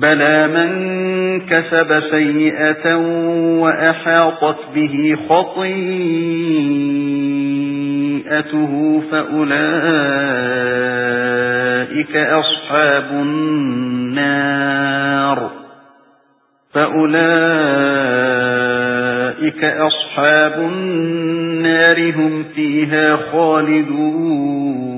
بَلَى مَن كَسَبَ سَيِّئَةً وَأَحَاطَتْ بِهِ خَطِيئَتُهُ فَأُولَئِكَ أَصْحَابُ النَّارِ فَأُولَئِكَ أَصْحَابُ النَّارِ هُمْ فِيهَا خَالِدُونَ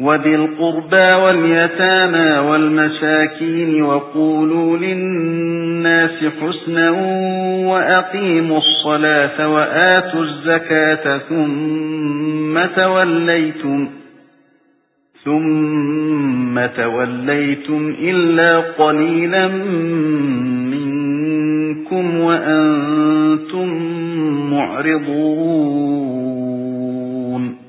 وَذِي الْقُرْبَى وَالْيَتَامَى وَالْمَسَاكِينِ وَقُولُوا لِلنَّاسِ حُسْنًا وَأَقِيمُوا الصَّلَاةَ وَآتُوا الزَّكَاةَ ثُمَّ تَوَلَّيْتُمْ ثُمَّ تَوَلَّيْتُمْ إِلَّا قَلِيلًا مِنكُمْ وَأَنتُم مُّعْرِضُونَ